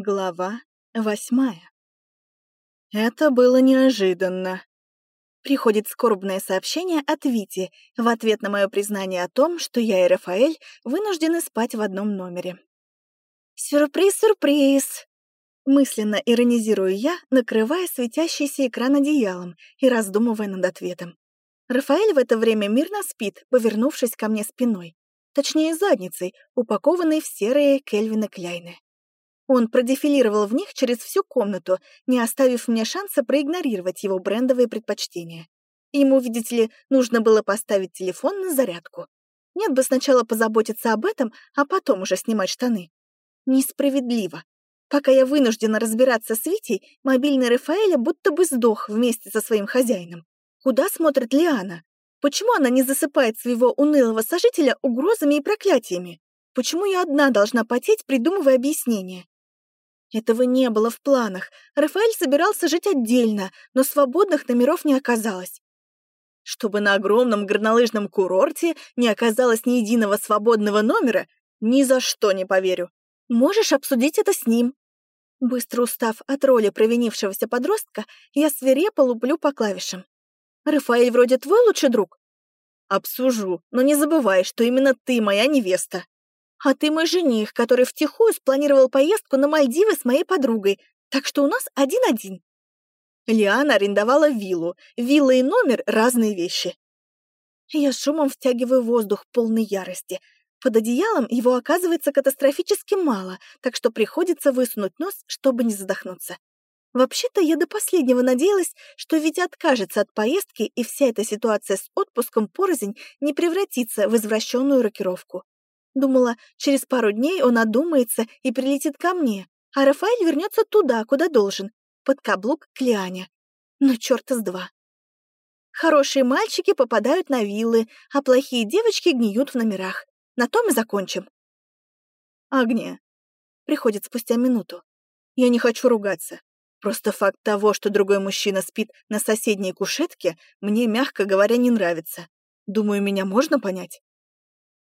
Глава восьмая. Это было неожиданно. Приходит скорбное сообщение от Вити в ответ на мое признание о том, что я и Рафаэль вынуждены спать в одном номере. «Сюрприз-сюрприз!» Мысленно иронизирую я, накрывая светящийся экран одеялом и раздумывая над ответом. Рафаэль в это время мирно спит, повернувшись ко мне спиной. Точнее, задницей, упакованной в серые Кельвины Кляйны. Он продефилировал в них через всю комнату, не оставив мне шанса проигнорировать его брендовые предпочтения. Ему, видите ли, нужно было поставить телефон на зарядку. Нет бы сначала позаботиться об этом, а потом уже снимать штаны. Несправедливо. Пока я вынуждена разбираться с Витей, мобильный Рафаэля будто бы сдох вместе со своим хозяином. Куда смотрит Лиана? Почему она не засыпает своего унылого сожителя угрозами и проклятиями? Почему я одна должна потеть, придумывая объяснение? Этого не было в планах. Рафаэль собирался жить отдельно, но свободных номеров не оказалось. Чтобы на огромном горнолыжном курорте не оказалось ни единого свободного номера, ни за что не поверю. Можешь обсудить это с ним. Быстро устав от роли провинившегося подростка, я свирепо луплю по клавишам. «Рафаэль вроде твой лучший друг?» «Обсужу, но не забывай, что именно ты моя невеста». А ты мой жених, который втихую спланировал поездку на Мальдивы с моей подругой, так что у нас один-один. Лиана арендовала виллу. Вилла и номер — разные вещи. Я шумом втягиваю воздух полной ярости. Под одеялом его оказывается катастрофически мало, так что приходится высунуть нос, чтобы не задохнуться. Вообще-то я до последнего надеялась, что Витя откажется от поездки, и вся эта ситуация с отпуском порознь не превратится в извращенную рокировку. Думала, через пару дней он одумается и прилетит ко мне, а Рафаэль вернется туда, куда должен, под каблук к Лиане. Но черта с два. Хорошие мальчики попадают на виллы, а плохие девочки гниют в номерах. На том и закончим. Агния. Приходит спустя минуту. Я не хочу ругаться. Просто факт того, что другой мужчина спит на соседней кушетке, мне, мягко говоря, не нравится. Думаю, меня можно понять.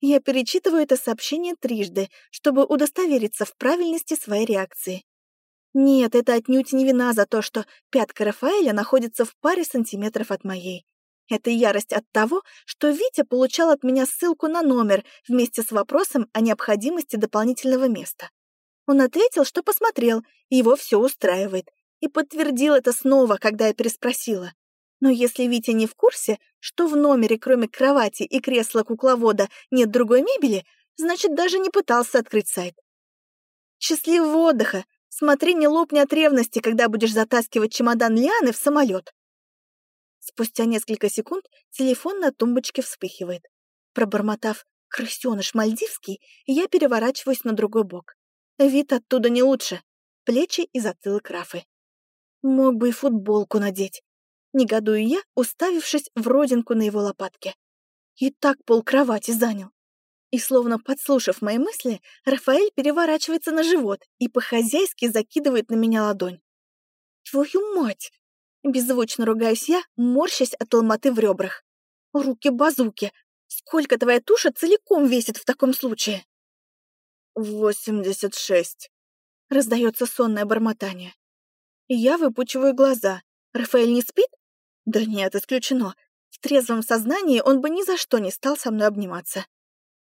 Я перечитываю это сообщение трижды, чтобы удостовериться в правильности своей реакции. Нет, это отнюдь не вина за то, что пятка Рафаэля находится в паре сантиметров от моей. Это ярость от того, что Витя получал от меня ссылку на номер вместе с вопросом о необходимости дополнительного места. Он ответил, что посмотрел, и его все устраивает, и подтвердил это снова, когда я переспросила. Но если Витя не в курсе, что в номере, кроме кровати и кресла кукловода, нет другой мебели, значит, даже не пытался открыть сайт. Счастливого отдыха! Смотри, не лопни от ревности, когда будешь затаскивать чемодан Лианы в самолет. Спустя несколько секунд телефон на тумбочке вспыхивает. Пробормотав «крысёныш мальдивский», я переворачиваюсь на другой бок. Вид оттуда не лучше. Плечи и затылок Рафы. Мог бы и футболку надеть негодую я, уставившись в родинку на его лопатке. И так пол кровати занял. И словно подслушав мои мысли, Рафаэль переворачивается на живот и по-хозяйски закидывает на меня ладонь. «Твою мать!» Беззвучно ругаюсь я, морщась от ломоты в ребрах. «Руки-базуки! Сколько твоя туша целиком весит в таком случае?» «Восемьдесят шесть», — раздается сонное бормотание. Я выпучиваю глаза. Рафаэль не спит? Да нет, исключено. В трезвом сознании он бы ни за что не стал со мной обниматься.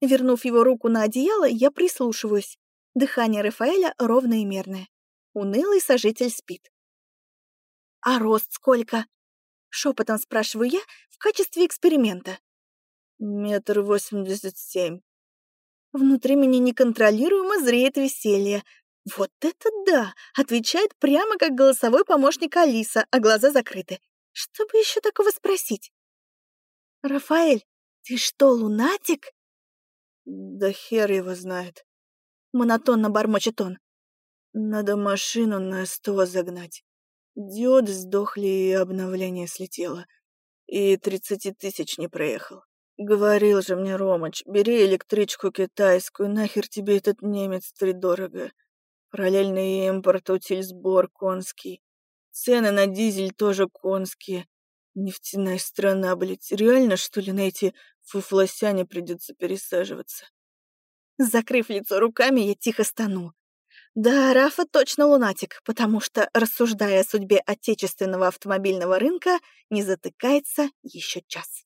Вернув его руку на одеяло, я прислушиваюсь. Дыхание Рафаэля ровное и мерное. Унылый сожитель спит. «А рост сколько?» — шепотом спрашиваю я в качестве эксперимента. «Метр восемьдесят семь». Внутри меня неконтролируемо зреет веселье. «Вот это да!» — отвечает прямо как голосовой помощник Алиса, а глаза закрыты. Что бы еще такого спросить? «Рафаэль, ты что, лунатик?» «Да хер его знает», — монотонно бормочет он. «Надо машину на сто загнать. Диоды сдохли, и обновление слетело. И тридцати тысяч не проехал. Говорил же мне Ромыч, бери электричку китайскую, нахер тебе этот немец втридорого. Параллельный импорт, утиль сбор конский. Цены на дизель тоже конские. Нефтяная страна, блядь. Реально, что ли, на эти фуфлосяне придется пересаживаться? Закрыв лицо руками, я тихо стану. Да, Рафа точно лунатик, потому что, рассуждая о судьбе отечественного автомобильного рынка, не затыкается еще час.